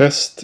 präst